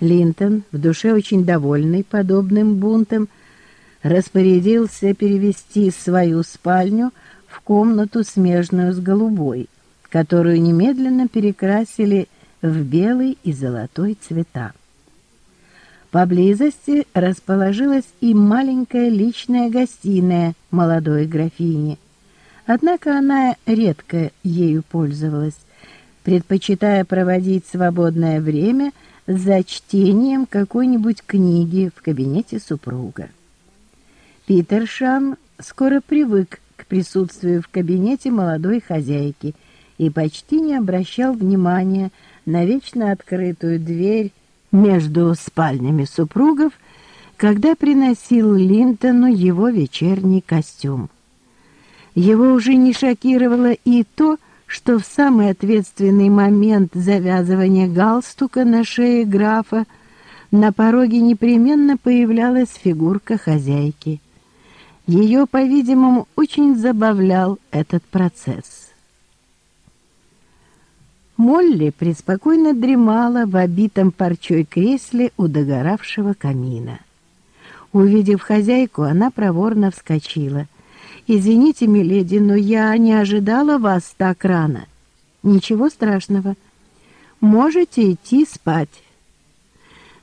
Линтон, в душе очень довольный подобным бунтом, распорядился перевести свою спальню в комнату, смежную с голубой, которую немедленно перекрасили в белый и золотой цвета. Поблизости расположилась и маленькая личная гостиная молодой графини. Однако она редко ею пользовалась, предпочитая проводить свободное время за чтением какой-нибудь книги в кабинете супруга. Питер Шам скоро привык к присутствию в кабинете молодой хозяйки и почти не обращал внимания на вечно открытую дверь между спальнями супругов, когда приносил Линтону его вечерний костюм. Его уже не шокировало и то, что в самый ответственный момент завязывания галстука на шее графа на пороге непременно появлялась фигурка хозяйки. Ее, по-видимому, очень забавлял этот процесс. Молли преспокойно дремала в обитом парчой кресле у догоравшего камина. Увидев хозяйку, она проворно вскочила. «Извините, миледи, но я не ожидала вас так рано. Ничего страшного. Можете идти спать».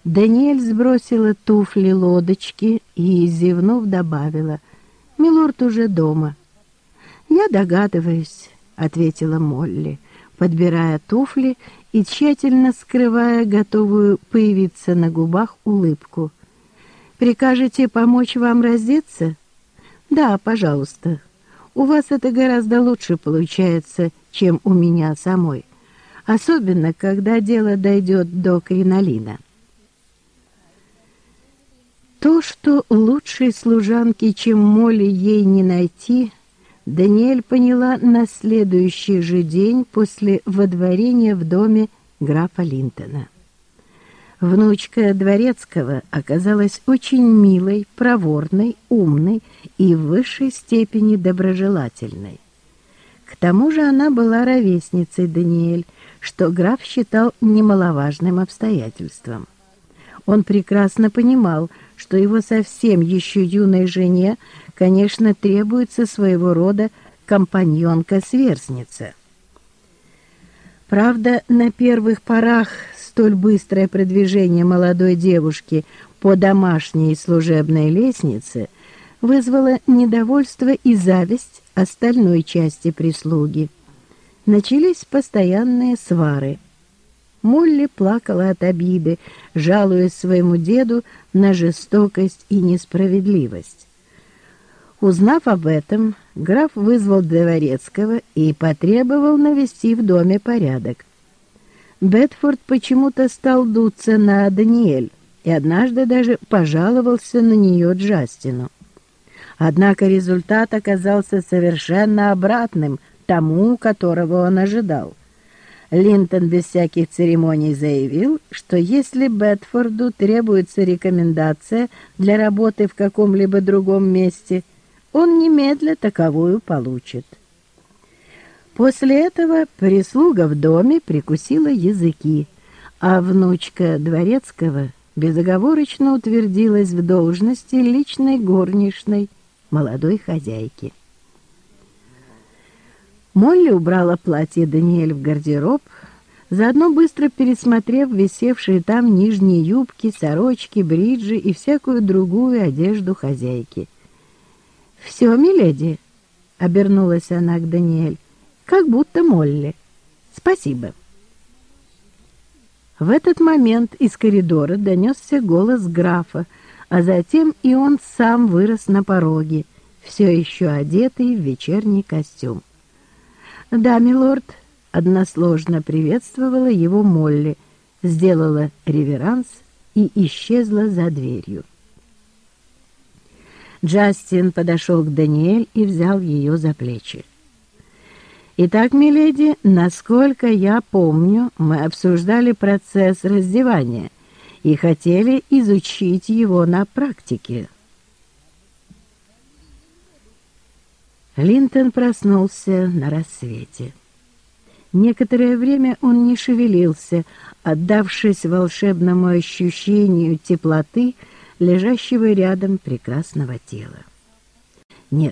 Даниэль сбросила туфли лодочки и, зевнув, добавила. «Милорд уже дома». «Я догадываюсь», — ответила Молли подбирая туфли и тщательно скрывая готовую появиться на губах улыбку. «Прикажете помочь вам раздеться?» «Да, пожалуйста. У вас это гораздо лучше получается, чем у меня самой, особенно когда дело дойдет до кринолина». То, что лучшей служанки, чем Молли, ей не найти — Даниэль поняла на следующий же день после водворения в доме графа Линтона. Внучка Дворецкого оказалась очень милой, проворной, умной и в высшей степени доброжелательной. К тому же она была ровесницей Даниэль, что граф считал немаловажным обстоятельством. Он прекрасно понимал, что его совсем еще юной жене конечно, требуется своего рода компаньонка-сверстница. Правда, на первых порах столь быстрое продвижение молодой девушки по домашней служебной лестнице вызвало недовольство и зависть остальной части прислуги. Начались постоянные свары. Молли плакала от обиды, жалуясь своему деду на жестокость и несправедливость. Узнав об этом, граф вызвал Дворецкого и потребовал навести в доме порядок. Бетфорд почему-то стал дуться на Даниэль и однажды даже пожаловался на нее Джастину. Однако результат оказался совершенно обратным тому, которого он ожидал. Линтон без всяких церемоний заявил, что если Бетфорду требуется рекомендация для работы в каком-либо другом месте – он немедля таковую получит. После этого прислуга в доме прикусила языки, а внучка Дворецкого безоговорочно утвердилась в должности личной горничной молодой хозяйки. Молли убрала платье Даниэль в гардероб, заодно быстро пересмотрев висевшие там нижние юбки, сорочки, бриджи и всякую другую одежду хозяйки — «Все, миледи», — обернулась она к Даниэль, — «как будто Молли. Спасибо». В этот момент из коридора донесся голос графа, а затем и он сам вырос на пороге, все еще одетый в вечерний костюм. «Да, милорд», — односложно приветствовала его Молли, сделала реверанс и исчезла за дверью. Джастин подошел к Даниэль и взял ее за плечи. «Итак, миледи, насколько я помню, мы обсуждали процесс раздевания и хотели изучить его на практике». Линтон проснулся на рассвете. Некоторое время он не шевелился, отдавшись волшебному ощущению теплоты, лежащего рядом прекрасного тела.